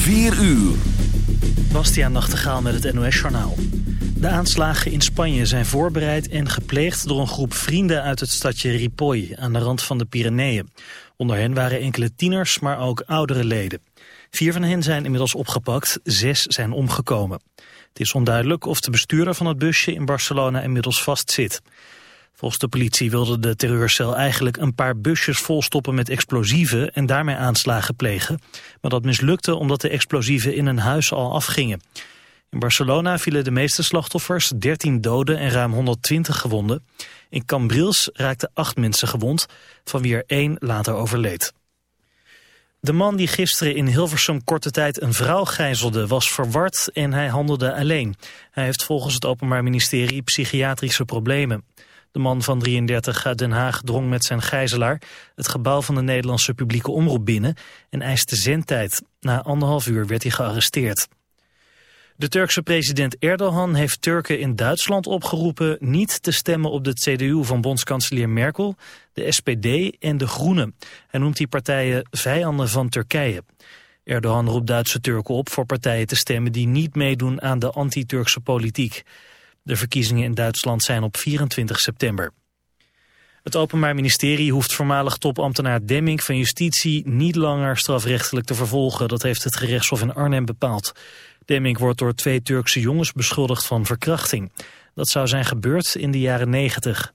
4 uur. Bastiaan Nachtegaal met het NOS-journaal. De aanslagen in Spanje zijn voorbereid en gepleegd door een groep vrienden uit het stadje Ripoll aan de rand van de Pyreneeën. Onder hen waren enkele tieners, maar ook oudere leden. Vier van hen zijn inmiddels opgepakt, zes zijn omgekomen. Het is onduidelijk of de bestuurder van het busje in Barcelona inmiddels vastzit. Volgens de politie wilde de terreurcel eigenlijk een paar busjes volstoppen met explosieven en daarmee aanslagen plegen. Maar dat mislukte omdat de explosieven in een huis al afgingen. In Barcelona vielen de meeste slachtoffers, 13 doden en ruim 120 gewonden. In Cambrils raakten acht mensen gewond, van wie er één later overleed. De man die gisteren in Hilversum korte tijd een vrouw gijzelde was verward en hij handelde alleen. Hij heeft volgens het Openbaar Ministerie psychiatrische problemen. De man van 33 uit Den Haag drong met zijn gijzelaar het gebouw van de Nederlandse publieke omroep binnen en eiste zendtijd. Na anderhalf uur werd hij gearresteerd. De Turkse president Erdogan heeft Turken in Duitsland opgeroepen niet te stemmen op de CDU van bondskanselier Merkel, de SPD en de Groenen. Hij noemt die partijen vijanden van Turkije. Erdogan roept Duitse Turken op voor partijen te stemmen die niet meedoen aan de anti-Turkse politiek. De verkiezingen in Duitsland zijn op 24 september. Het Openbaar Ministerie hoeft voormalig topambtenaar Demming van Justitie niet langer strafrechtelijk te vervolgen. Dat heeft het gerechtshof in Arnhem bepaald. Demming wordt door twee Turkse jongens beschuldigd van verkrachting. Dat zou zijn gebeurd in de jaren 90.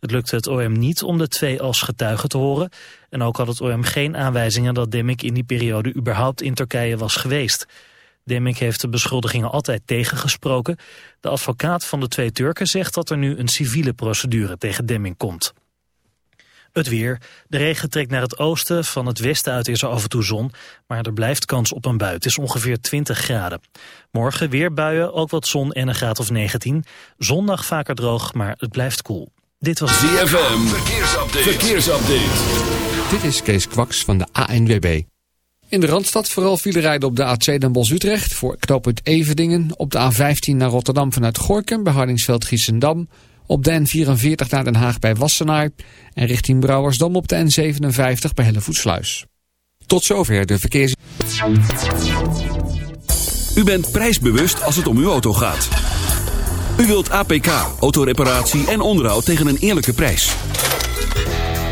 Het lukte het OM niet om de twee als getuigen te horen. En ook had het OM geen aanwijzingen dat Demming in die periode überhaupt in Turkije was geweest. Demming heeft de beschuldigingen altijd tegengesproken. De advocaat van de twee Turken zegt dat er nu een civiele procedure tegen Demming komt. Het weer. De regen trekt naar het oosten. Van het westen uit is er af en toe zon. Maar er blijft kans op een bui. Het is ongeveer 20 graden. Morgen weer buien, ook wat zon en een graad of 19. Zondag vaker droog, maar het blijft koel. Dit was ZFM. Verkeersupdate. Verkeersupdate. Dit is Kees Kwaks van de ANWB. In de Randstad vooral file rijden op de A2 Den Bosch-Utrecht... voor knooppunt Evedingen. Op de A15 naar Rotterdam vanuit Gorkum bij Hardingsveld-Giessendam. Op de N44 naar Den Haag bij Wassenaar. En richting Brouwersdam op de N57 bij Hellevoetsluis. Tot zover de verkeers... U bent prijsbewust als het om uw auto gaat. U wilt APK, autoreparatie en onderhoud tegen een eerlijke prijs.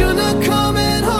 shouldn't have come home.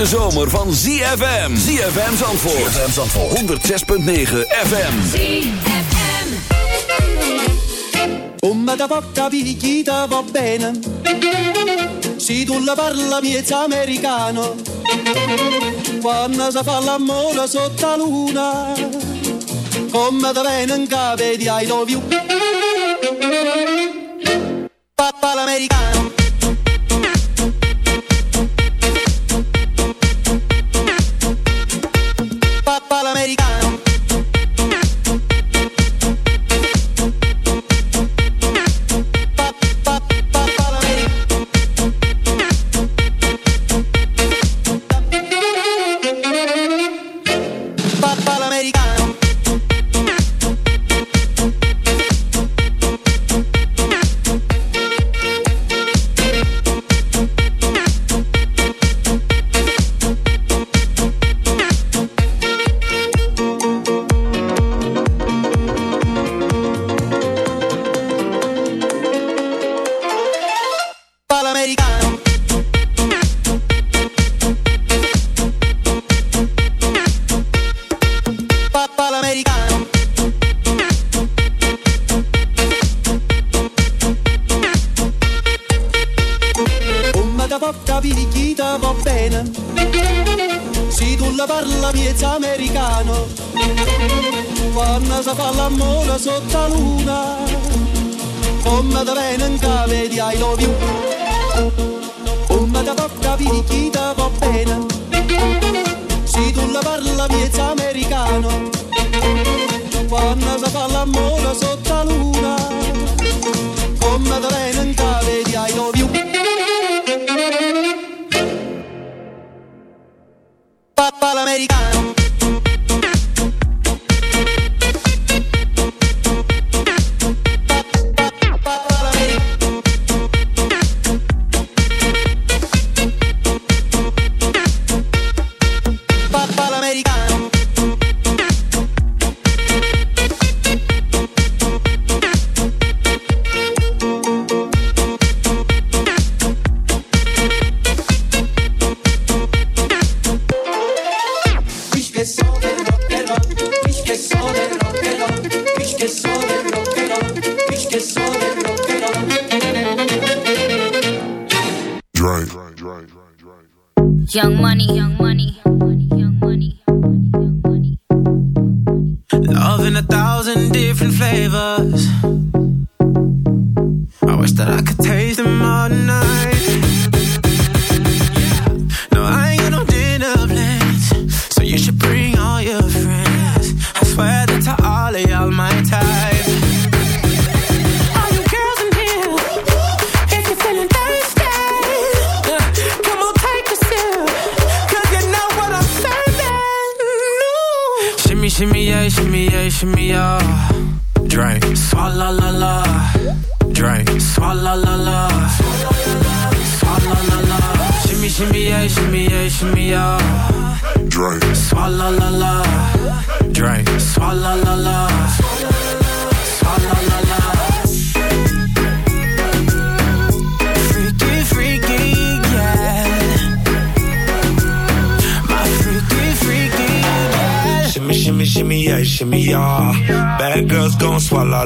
hete zomer van ZFM. ZFM Zandvoort. ZFM Zandvoort. 106.9 FM. ZFM. Come da porta picchita va bene. Si tu la parla miezza americano. Quando si fa l'amore sotto la luna. Come da venen cape di I love you.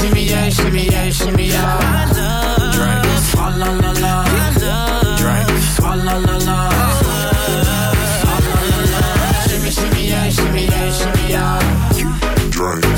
shimmy yeah, shimmy yeah, shimmy yeah. My love, drink, swalla la la. My love, drink, swalla la la. Shimmy, shimmy, yeah, shimmy, yeah, shimmy, yeah. Drink.